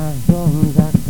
a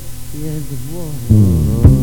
Kolejną sekcję zwłok